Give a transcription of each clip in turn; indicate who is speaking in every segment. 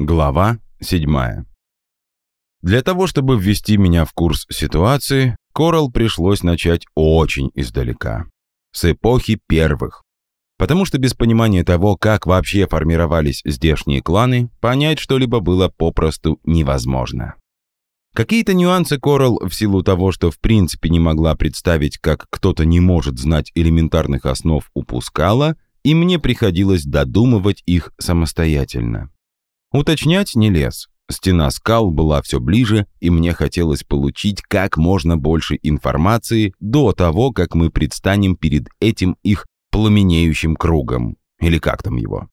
Speaker 1: Глава 7. Для того, чтобы ввести меня в курс ситуации, Корал пришлось начать очень издалека. С эпохи первых. Потому что без понимания того, как вообще формировались здешние кланы, понять что-либо было попросту невозможно. Какие-то нюансы Корал в силу того, что в принципе не могла представить, как кто-то не может знать элементарных основ, упускала, и мне приходилось додумывать их самостоятельно. Уточнять не лез. Стена скал была все ближе, и мне хотелось получить как можно больше информации до того, как мы предстанем перед этим их пламенеющим кругом. Или как там его.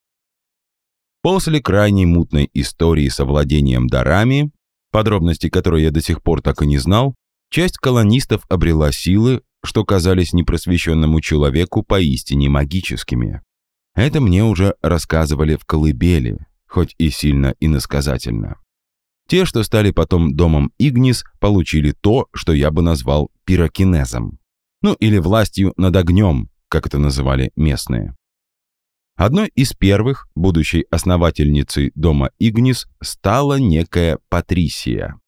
Speaker 1: После крайней мутной истории с овладением дарами, подробности которой я до сих пор так и не знал, часть колонистов обрела силы, что казались непросвещенному человеку поистине магическими. Это мне уже рассказывали в колыбели, хоть и сильно иносказательно. Те, что стали потом домом Игнис, получили то, что я бы назвал пирокинезом. Ну или властью над огнем, как это называли местные. Одной из первых, будущей основательницей дома Игнис, стала некая Патрисия.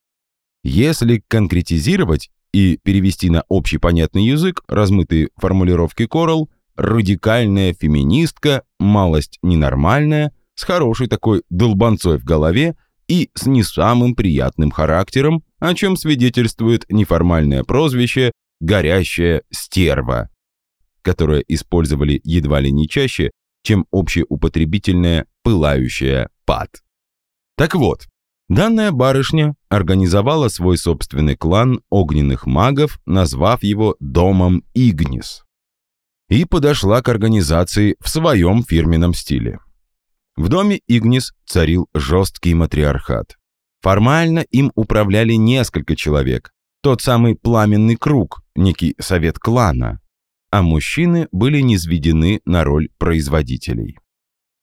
Speaker 1: Если конкретизировать и перевести на общепонятный язык размытые формулировки Корал, радикальная феминистка, малость ненормальная, с хорошей такой долбанцой в голове и с не самым приятным характером, о чем свидетельствует неформальное прозвище «горящая стерва», которое использовали едва ли не чаще, чем общеупотребительное «пылающая пад». Так вот, данная барышня организовала свой собственный клан огненных магов, назвав его «Домом Игнис», и подошла к организации в своем фирменном стиле. В доме Игнис царил жесткий матриархат. Формально им управляли несколько человек, тот самый пламенный круг, некий совет клана, а мужчины были низведены на роль производителей.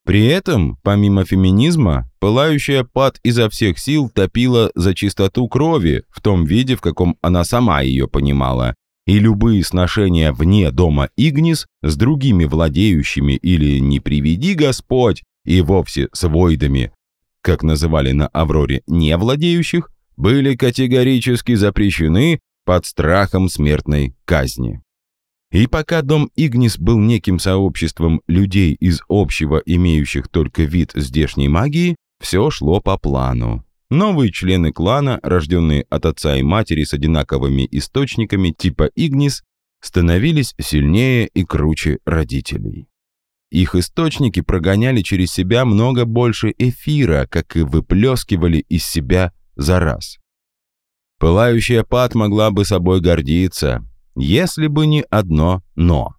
Speaker 1: При этом, помимо феминизма, пылающая пад изо всех сил топила за чистоту крови в том виде, в каком она сама ее понимала, и любые сношения вне дома Игнис с другими владеющими или «не приведи Господь» и вовсе с войдами, как называли на Авроре не владеющих, были категорически запрещены под страхом смертной казни. И пока дом Игнис был неким сообществом людей из общего, имеющих только вид здешней магии, все шло по плану. Новые члены клана, рожденные от отца и матери с одинаковыми источниками типа Игнис, становились сильнее и круче родителей. Их источники прогоняли через себя много больше эфира, как и выплескивали из себя за раз. Пылающая пад могла бы собой гордиться, если бы не одно «но».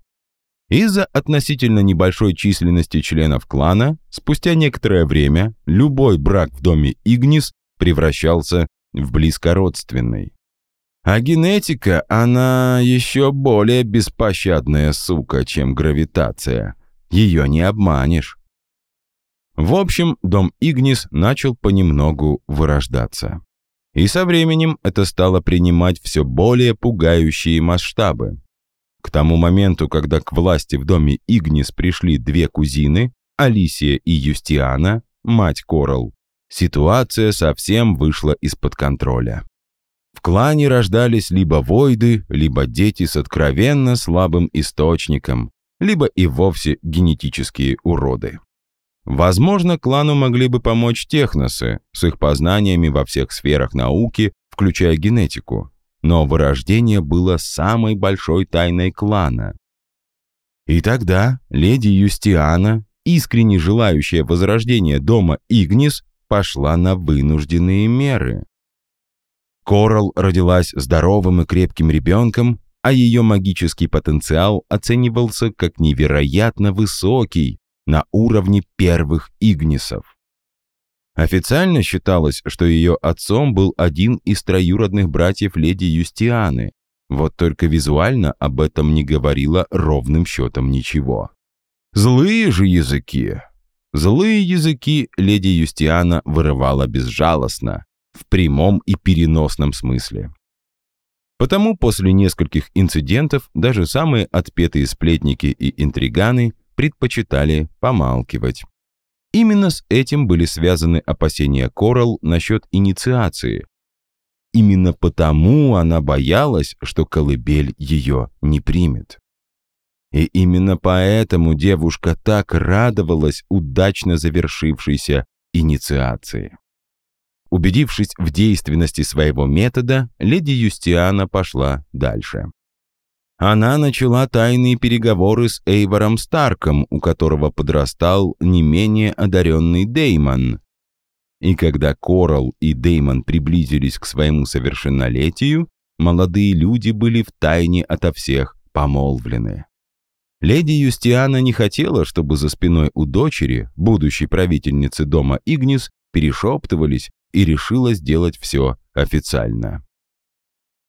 Speaker 1: Из-за относительно небольшой численности членов клана, спустя некоторое время любой брак в доме Игнис превращался в близкородственный. А генетика, она еще более беспощадная сука, чем гравитация – ее не обманешь. В общем, дом Игнис начал понемногу вырождаться. И со временем это стало принимать все более пугающие масштабы. К тому моменту, когда к власти в доме Игнис пришли две кузины, Алисия и Юстиана, мать Корал, ситуация совсем вышла из-под контроля. В клане рождались либо войды, либо дети с откровенно слабым источником, либо и вовсе генетические уроды. Возможно, клану могли бы помочь техносы с их познаниями во всех сферах науки, включая генетику, но вырождение было самой большой тайной клана. И тогда леди Юстиана, искренне желающая возрождения дома Игнис, пошла на вынужденные меры. Корал родилась здоровым и крепким ребенком, а ее магический потенциал оценивался как невероятно высокий на уровне первых Игнисов. Официально считалось, что ее отцом был один из троюродных братьев леди Юстианы, вот только визуально об этом не говорило ровным счетом ничего. Злые же языки. Злые языки леди Юстиана вырывала безжалостно, в прямом и переносном смысле. Потому после нескольких инцидентов даже самые отпетые сплетники и интриганы предпочитали помалкивать. Именно с этим были связаны опасения Коралл насчет инициации. Именно потому она боялась, что колыбель ее не примет. И именно поэтому девушка так радовалась удачно завершившейся инициации. Убедившись в действенности своего метода, леди Юстиана пошла дальше она начала тайные переговоры с Эйвором Старком, у которого подрастал не менее одаренный Деймон. И когда Корал и Деймон приблизились к своему совершеннолетию, молодые люди были в тайне ото всех помолвлены. Леди Юстиана не хотела, чтобы за спиной у дочери, будущей правительницы дома Игнис, перешептывались и решила сделать все официально.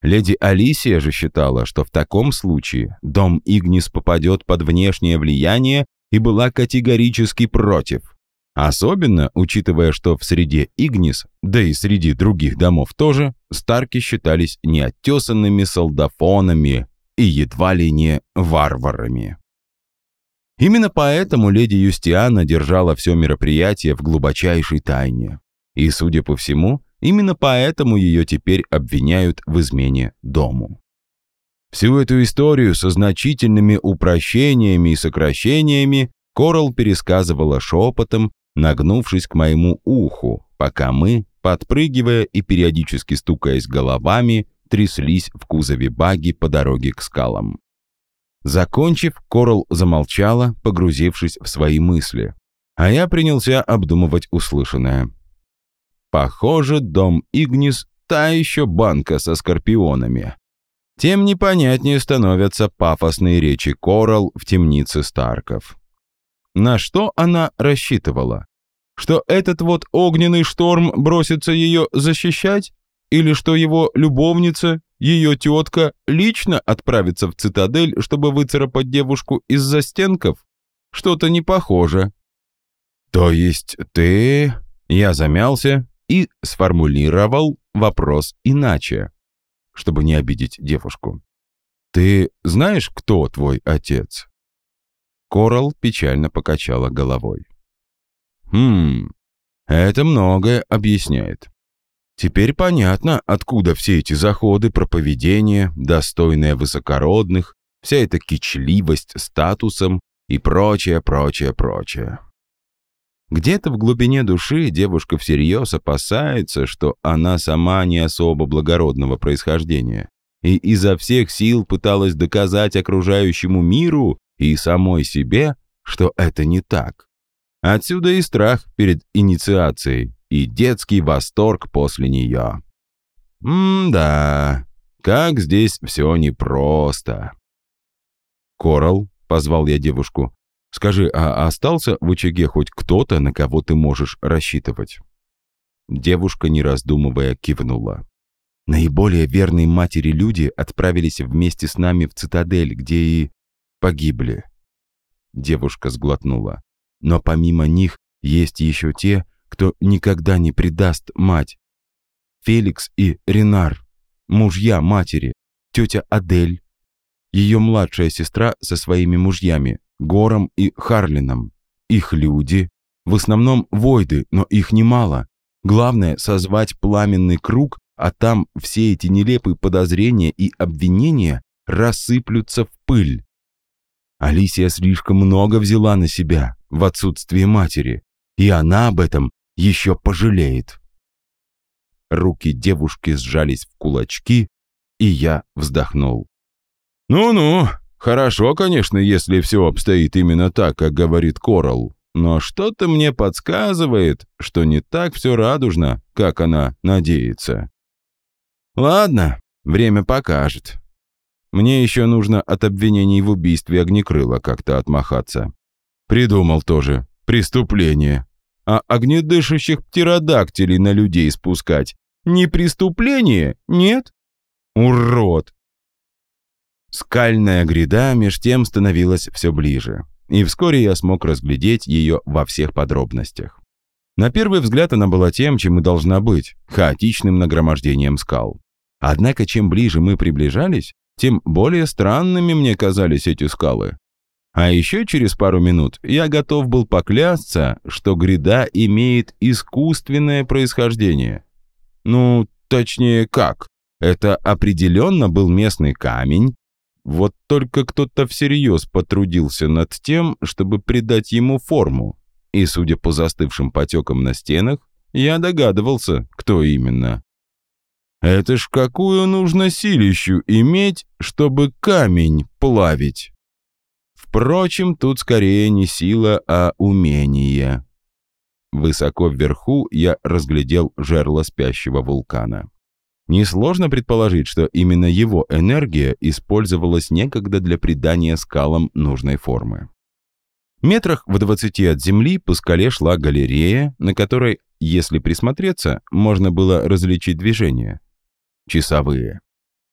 Speaker 1: Леди Алисия же считала, что в таком случае дом Игнис попадет под внешнее влияние и была категорически против. Особенно, учитывая, что в среде Игнис, да и среди других домов тоже, Старки считались неоттесанными солдафонами и едва ли не варварами. Именно поэтому леди Юстиана держала все мероприятие в глубочайшей тайне. И, судя по всему, Именно поэтому ее теперь обвиняют в измене дому. Всю эту историю со значительными упрощениями и сокращениями Корал пересказывала шепотом, нагнувшись к моему уху, пока мы, подпрыгивая и периодически стукаясь головами, тряслись в кузове баги по дороге к скалам. Закончив, Корал замолчала, погрузившись в свои мысли, а я принялся обдумывать услышанное. Похоже, дом Игнис – та еще банка со скорпионами. Тем непонятнее становятся пафосные речи Корал в темнице Старков. На что она рассчитывала? Что этот вот огненный шторм бросится ее защищать? Или что его любовница, ее тетка, лично отправится в цитадель, чтобы выцарапать девушку из застенков? Что-то не похоже. То есть ты... Я замялся, и сформулировал вопрос иначе, чтобы не обидеть девушку. «Ты знаешь, кто твой отец?» Корал печально покачала головой. «Хм, это многое объясняет. Теперь понятно, откуда все эти заходы про поведение, достойное высокородных, вся эта кичливость статусом и прочее, прочее, прочее. Где-то в глубине души девушка всерьез опасается, что она сама не особо благородного происхождения и изо всех сил пыталась доказать окружающему миру и самой себе, что это не так. Отсюда и страх перед инициацией, и детский восторг после нее. М-да, как здесь все непросто. «Коралл», — позвал я девушку, Скажи, а остался в очаге хоть кто-то, на кого ты можешь рассчитывать?» Девушка, не раздумывая, кивнула. «Наиболее верные матери люди отправились вместе с нами в цитадель, где и погибли». Девушка сглотнула. «Но помимо них есть еще те, кто никогда не предаст мать. Феликс и Ренар, мужья матери, тетя Адель, ее младшая сестра со своими мужьями, Гором и Харлином. Их люди, в основном войды, но их немало. Главное — созвать пламенный круг, а там все эти нелепые подозрения и обвинения рассыплются в пыль. Алисия слишком много взяла на себя в отсутствие матери, и она об этом еще пожалеет. Руки девушки сжались в кулачки, и я вздохнул. «Ну-ну, Хорошо, конечно, если все обстоит именно так, как говорит Корал, но что-то мне подсказывает, что не так все радужно, как она надеется. Ладно, время покажет. Мне еще нужно от обвинений в убийстве Огнекрыла как-то отмахаться. Придумал тоже. Преступление. А огнедышащих птеродактилей на людей спускать. Не преступление? Нет? Урод. Скальная гряда меж тем становилась все ближе, и вскоре я смог разглядеть ее во всех подробностях. На первый взгляд она была тем, чем и должна быть – хаотичным нагромождением скал. Однако чем ближе мы приближались, тем более странными мне казались эти скалы. А еще через пару минут я готов был поклясться, что гряда имеет искусственное происхождение. Ну, точнее, как? Это определенно был местный камень, вот только кто-то всерьез потрудился над тем, чтобы придать ему форму. И, судя по застывшим потекам на стенах, я догадывался, кто именно. Это ж какую нужно силищу иметь, чтобы камень плавить? Впрочем, тут скорее не сила, а умение. Высоко вверху я разглядел жерло спящего вулкана. Несложно предположить, что именно его энергия использовалась некогда для придания скалам нужной формы. Метрах в двадцати от земли по скале шла галерея, на которой, если присмотреться, можно было различить движение. Часовые.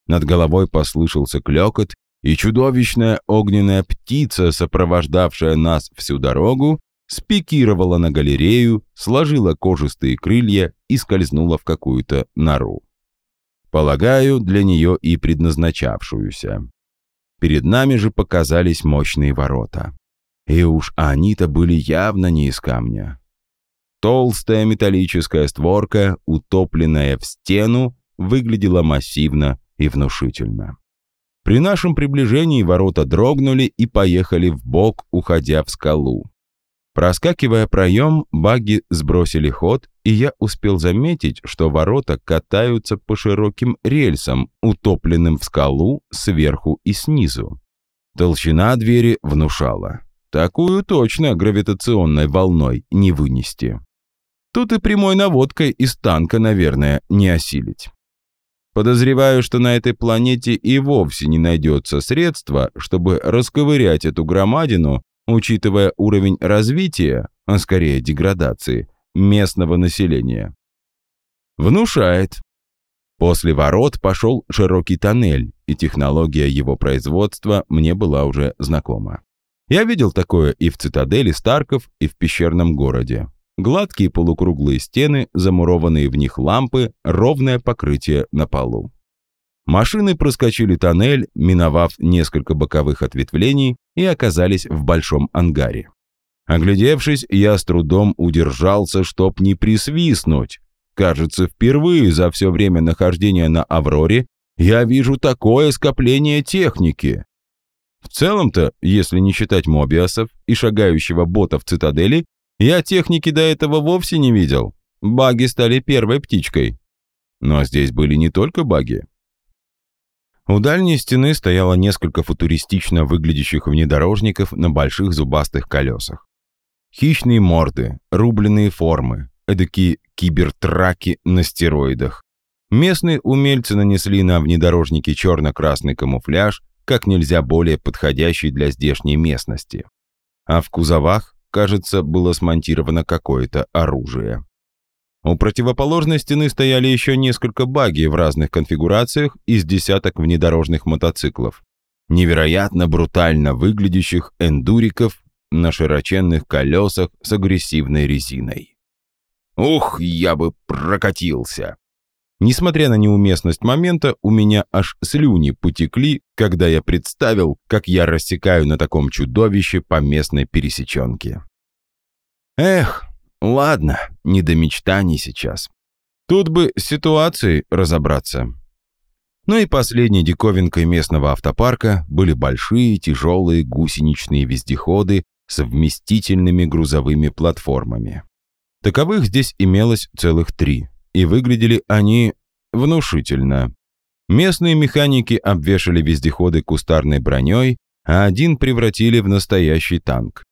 Speaker 1: Над головой послышался клёкот, и чудовищная огненная птица, сопровождавшая нас всю дорогу, спикировала на галерею, сложила кожистые крылья и скользнула в какую-то нору. Полагаю, для нее и предназначавшуюся. Перед нами же показались мощные ворота. И уж они-то были явно не из камня. Толстая металлическая створка, утопленная в стену, выглядела массивно и внушительно. При нашем приближении ворота дрогнули и поехали в бок, уходя в скалу. Проскакивая проем, багги сбросили ход, и я успел заметить, что ворота катаются по широким рельсам, утопленным в скалу сверху и снизу. Толщина двери внушала. Такую точно гравитационной волной не вынести. Тут и прямой наводкой из танка, наверное, не осилить. Подозреваю, что на этой планете и вовсе не найдется средства, чтобы расковырять эту громадину, учитывая уровень развития, а скорее деградации, местного населения. Внушает. После ворот пошел широкий тоннель, и технология его производства мне была уже знакома. Я видел такое и в цитадели Старков, и в пещерном городе. Гладкие полукруглые стены, замурованные в них лампы, ровное покрытие на полу. Машины проскочили тоннель, миновав несколько боковых ответвлений и оказались в большом ангаре. Оглядевшись, я с трудом удержался, чтоб не присвистнуть. Кажется, впервые за все время нахождения на «Авроре» я вижу такое скопление техники. В целом-то, если не считать мобиасов и шагающего бота в цитадели, я техники до этого вовсе не видел. Баги стали первой птичкой. Но здесь были не только баги. У дальней стены стояло несколько футуристично выглядящих внедорожников на больших зубастых колесах. Хищные морды, рубленые формы, эдакие кибертраки на стероидах. Местные умельцы нанесли на внедорожники черно-красный камуфляж, как нельзя более подходящий для здешней местности. А в кузовах кажется, было смонтировано какое-то оружие. У противоположной стены стояли еще несколько баги в разных конфигурациях из десяток внедорожных мотоциклов. Невероятно брутально выглядящих эндуриков на широченных колесах с агрессивной резиной. Ух, я бы прокатился! Несмотря на неуместность момента, у меня аж слюни потекли, когда я представил, как я рассекаю на таком чудовище по местной пересеченке. Эх, ладно, не до мечтаний сейчас. Тут бы с ситуацией разобраться. Ну и последней диковинкой местного автопарка были большие тяжелые гусеничные вездеходы с вместительными грузовыми платформами. Таковых здесь имелось целых три и выглядели они внушительно. Местные механики обвешали вездеходы кустарной броней, а один превратили в настоящий танк.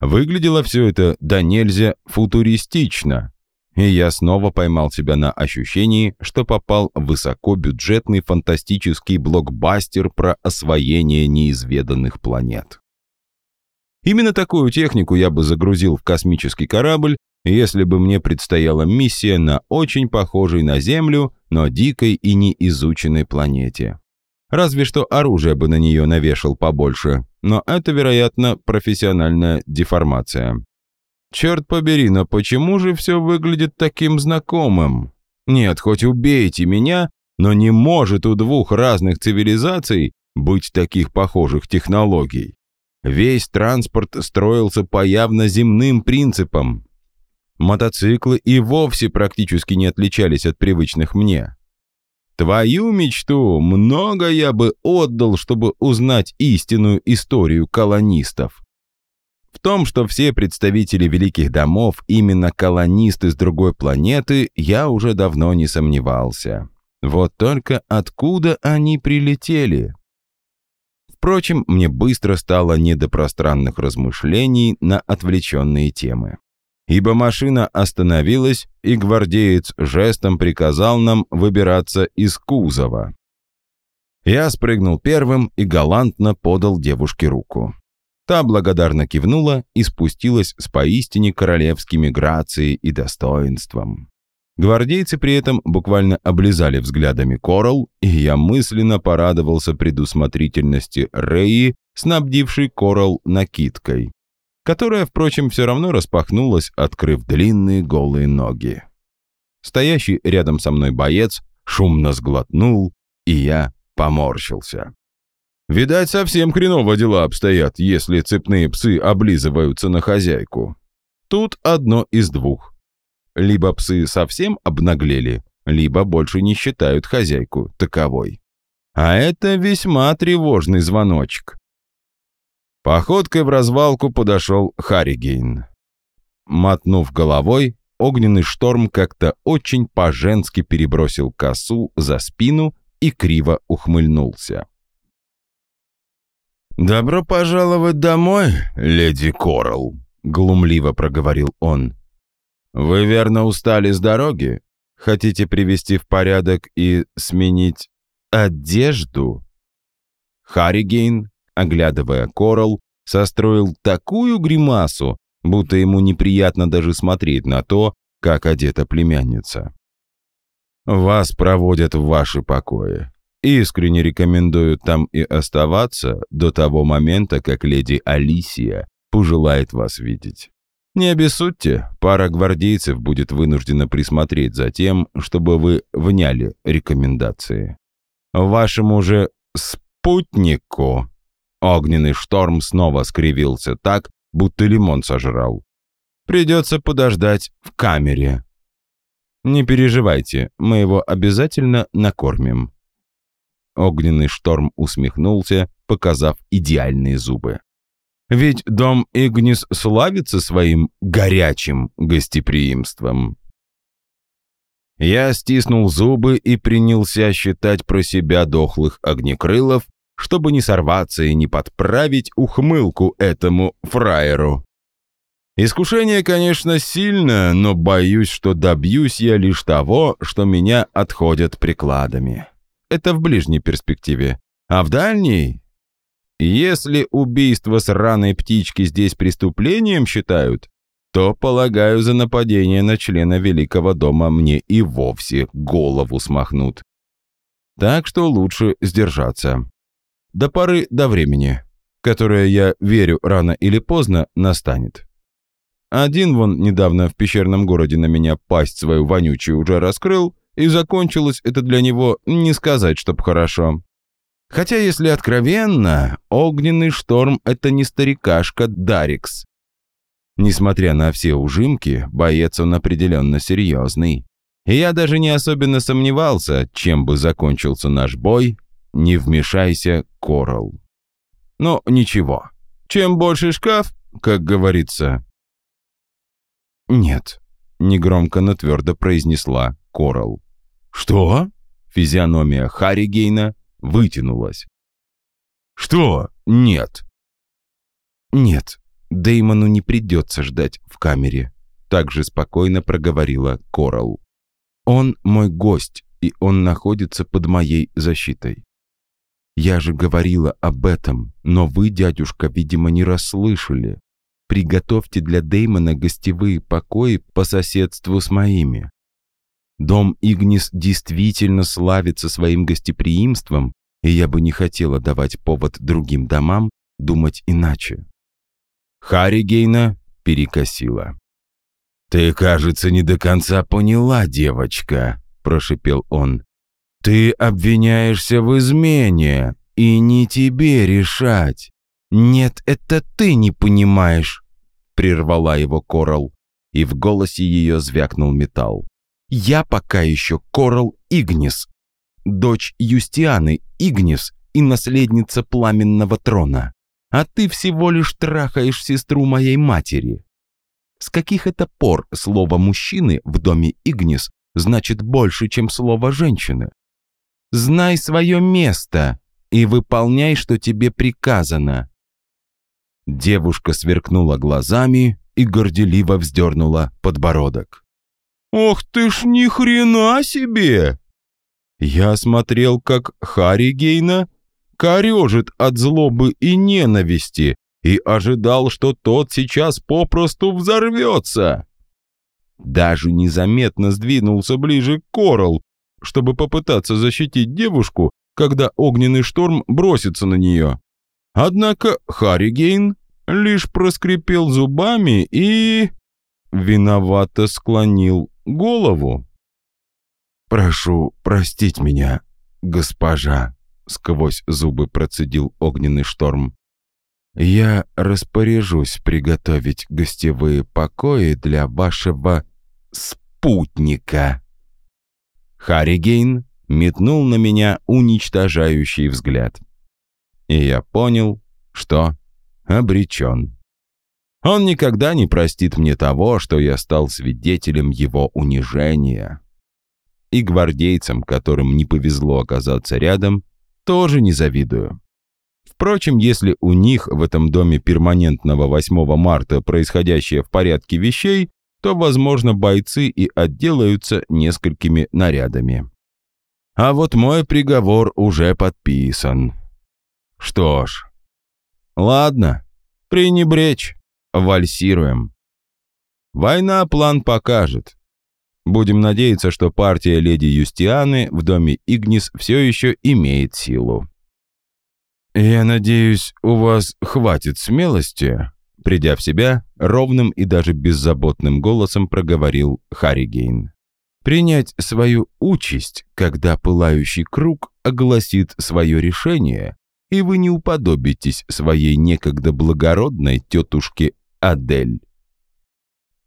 Speaker 1: Выглядело все это да нельзя футуристично, и я снова поймал себя на ощущении, что попал в высокобюджетный фантастический блокбастер про освоение неизведанных планет. Именно такую технику я бы загрузил в космический корабль если бы мне предстояла миссия на очень похожей на Землю, но дикой и неизученной планете. Разве что оружие бы на нее навешал побольше, но это, вероятно, профессиональная деформация. Черт побери, но почему же все выглядит таким знакомым? Нет, хоть убейте меня, но не может у двух разных цивилизаций быть таких похожих технологий. Весь транспорт строился по явно земным принципам. Мотоциклы и вовсе практически не отличались от привычных мне. Твою мечту много я бы отдал, чтобы узнать истинную историю колонистов. В том, что все представители великих домов именно колонисты с другой планеты, я уже давно не сомневался. Вот только откуда они прилетели? Впрочем, мне быстро стало не до пространных размышлений на отвлеченные темы. Ибо машина остановилась, и гвардеец жестом приказал нам выбираться из кузова. Я спрыгнул первым и галантно подал девушке руку. Та благодарно кивнула и спустилась с поистине королевскими грацией и достоинством. Гвардейцы при этом буквально облизали взглядами Корал, и я мысленно порадовался предусмотрительности Рэи, снабдившей Корал накидкой, которая, впрочем, все равно распахнулась, открыв длинные голые ноги. Стоящий рядом со мной боец шумно сглотнул, и я поморщился. Видать, совсем хреново дела обстоят, если цепные псы облизываются на хозяйку. Тут одно из двух. Либо псы совсем обнаглели, либо больше не считают хозяйку таковой. А это весьма тревожный звоночек. Походкой в развалку подошел Харригейн. Мотнув головой, огненный шторм как-то очень по-женски перебросил косу за спину и криво ухмыльнулся. «Добро пожаловать домой, леди Коралл», — глумливо проговорил он. «Вы верно устали с дороги? Хотите привести в порядок и сменить одежду?» Харригейн, оглядывая Коралл, состроил такую гримасу, будто ему неприятно даже смотреть на то, как одета племянница. «Вас проводят в ваши покои. Искренне рекомендую там и оставаться до того момента, как леди Алисия пожелает вас видеть. Не обессудьте, пара гвардейцев будет вынуждена присмотреть за тем, чтобы вы вняли рекомендации. Вашему же спутнику огненный шторм снова скривился так, будто лимон сожрал. Придется подождать в камере. Не переживайте, мы его обязательно накормим. Огненный шторм усмехнулся, показав идеальные зубы. Ведь дом Игнис славится своим горячим гостеприимством. Я стиснул зубы и принялся считать про себя дохлых огнекрылов, чтобы не сорваться и не подправить ухмылку этому фраеру. Искушение, конечно, сильно, но боюсь, что добьюсь я лишь того, что меня отходят прикладами это в ближней перспективе. А в дальней? Если убийство сраной птички здесь преступлением считают, то, полагаю, за нападение на члена Великого дома мне и вовсе голову смахнут. Так что лучше сдержаться. До поры до времени, которое, я верю, рано или поздно настанет. Один вон недавно в пещерном городе на меня пасть свою вонючую уже раскрыл, и закончилось это для него не сказать, чтоб хорошо. Хотя, если откровенно, огненный шторм — это не старикашка Дарикс. Несмотря на все ужимки, боец он определенно серьезный. И я даже не особенно сомневался, чем бы закончился наш бой, не вмешайся, Коралл. Но ничего. Чем больше шкаф, как говорится. «Нет», — негромко, но твердо произнесла Коралл. «Что?» Физиономия Харригейна вытянулась. «Что? Нет». «Нет, Деймону не придется ждать в камере», также спокойно проговорила Корал. «Он мой гость, и он находится под моей защитой. Я же говорила об этом, но вы, дядюшка, видимо, не расслышали. Приготовьте для Деймона гостевые покои по соседству с моими. Дом Игнис действительно славится своим гостеприимством, и я бы не хотела давать повод другим домам думать иначе. Харригейна перекосила. «Ты, кажется, не до конца поняла, девочка», — прошипел он. «Ты обвиняешься в измене, и не тебе решать. «Нет, это ты не понимаешь», — прервала его Корал, и в голосе ее звякнул металл. «Я пока еще Корал Игнис, дочь Юстианы Игнис и наследница пламенного трона, а ты всего лишь трахаешь сестру моей матери. С каких это пор слово «мужчины» в доме Игнис значит больше, чем слово «женщины»? Знай свое место и выполняй, что тебе приказано». Девушка сверкнула глазами и горделиво вздернула подбородок. «Ох ты ж ни хрена себе!» Я смотрел, как Харри Гейна корежит от злобы и ненависти и ожидал, что тот сейчас попросту взорвется. Даже незаметно сдвинулся ближе к Корал, чтобы попытаться защитить девушку, когда огненный шторм бросится на нее. Однако Харригейн лишь проскрипел зубами и... виновато склонил голову. «Прошу простить меня, госпожа», — сквозь зубы процедил огненный шторм. «Я распоряжусь приготовить гостевые покои для вашего спутника». Харригейн метнул на меня уничтожающий взгляд. И я понял, что обречен. Он никогда не простит мне того, что я стал свидетелем его унижения. И гвардейцам, которым не повезло оказаться рядом, тоже не завидую. Впрочем, если у них в этом доме перманентного 8 марта происходящее в порядке вещей, то, возможно, бойцы и отделаются несколькими нарядами. А вот мой приговор уже подписан. Что ж, ладно, пренебречь, вальсируем. Война план покажет. Будем надеяться, что партия леди Юстианы в доме Игнис все еще имеет силу. «Я надеюсь, у вас хватит смелости Придя в себя, ровным и даже беззаботным голосом проговорил Харригейн. «Принять свою участь, когда пылающий круг огласит свое решение, и вы не уподобитесь своей некогда благородной тетушке Адель».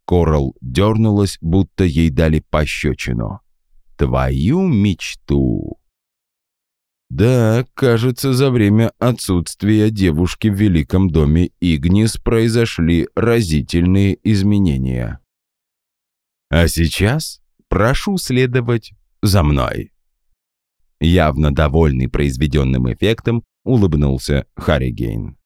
Speaker 1: Корал дернулась, будто ей дали пощечину. «Твою мечту!» Да, кажется, за время отсутствия девушки в Великом доме Игнис произошли разительные изменения. А сейчас прошу следовать за мной. Явно довольный произведенным эффектом, улыбнулся Харригейн.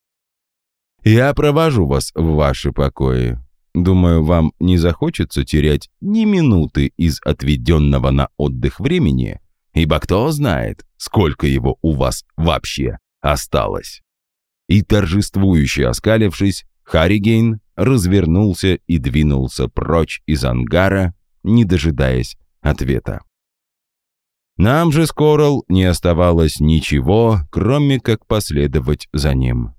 Speaker 1: «Я провожу вас в ваши покои. Думаю, вам не захочется терять ни минуты из отведенного на отдых времени, ибо кто знает, сколько его у вас вообще осталось. И торжествующе оскалившись, Харригейн развернулся и двинулся прочь из ангара, не дожидаясь ответа. Нам же с не оставалось ничего, кроме как последовать за ним.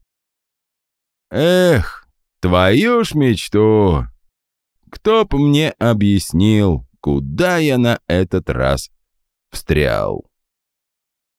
Speaker 1: «Эх, твою ж мечту! Кто б мне объяснил, куда я на этот раз встрял?»